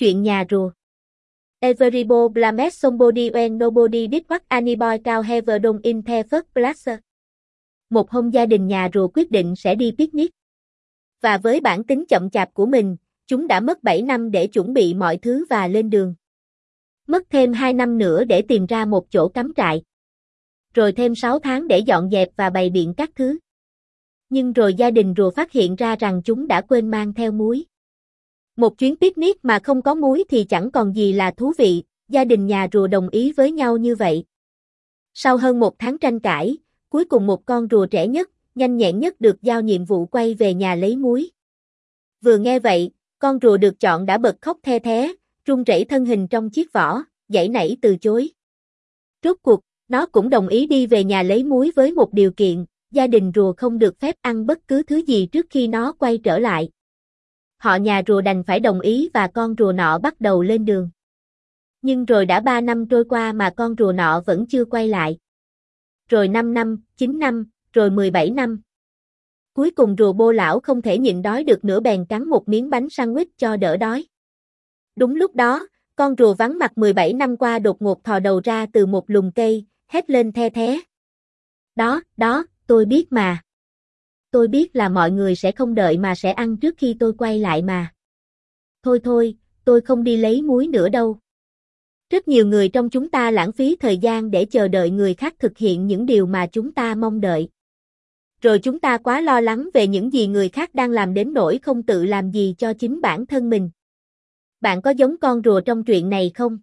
Chuyện nhà rùa Everybo blames somebody when nobody did what anybody cao ever done in the first place. Một hôm gia đình nhà rùa quyết định sẽ đi picnic. Và với bản tính chậm chạp của mình, chúng đã mất 7 năm để chuẩn bị mọi thứ và lên đường. Mất thêm 2 năm nữa để tìm ra một chỗ cắm trại. Rồi thêm 6 tháng để dọn dẹp và bày biện các thứ. Nhưng rồi gia đình rùa phát hiện ra rằng chúng đã quên mang theo muối. Một chuyến picnic mà không có muối thì chẳng còn gì là thú vị, gia đình nhà rùa đồng ý với nhau như vậy. Sau hơn một tháng tranh cãi, cuối cùng một con rùa trẻ nhất, nhanh nhẹn nhất được giao nhiệm vụ quay về nhà lấy muối. Vừa nghe vậy, con rùa được chọn đã bật khóc the thế, run rẩy thân hình trong chiếc vỏ, dãy nảy từ chối. Rốt cuộc, nó cũng đồng ý đi về nhà lấy muối với một điều kiện, gia đình rùa không được phép ăn bất cứ thứ gì trước khi nó quay trở lại. Họ nhà rùa đành phải đồng ý và con rùa nọ bắt đầu lên đường. Nhưng rồi đã 3 năm trôi qua mà con rùa nọ vẫn chưa quay lại. Rồi 5 năm, 9 năm, rồi 17 năm. Cuối cùng rùa bô lão không thể nhịn đói được nữa bèn cắn một miếng bánh sandwich cho đỡ đói. Đúng lúc đó, con rùa vắng mặt 17 năm qua đột ngột thò đầu ra từ một lùm cây, hét lên the thế. Đó, đó, tôi biết mà. Tôi biết là mọi người sẽ không đợi mà sẽ ăn trước khi tôi quay lại mà. Thôi thôi, tôi không đi lấy muối nữa đâu. Rất nhiều người trong chúng ta lãng phí thời gian để chờ đợi người khác thực hiện những điều mà chúng ta mong đợi. Rồi chúng ta quá lo lắng về những gì người khác đang làm đến nỗi không tự làm gì cho chính bản thân mình. Bạn có giống con rùa trong chuyện này không?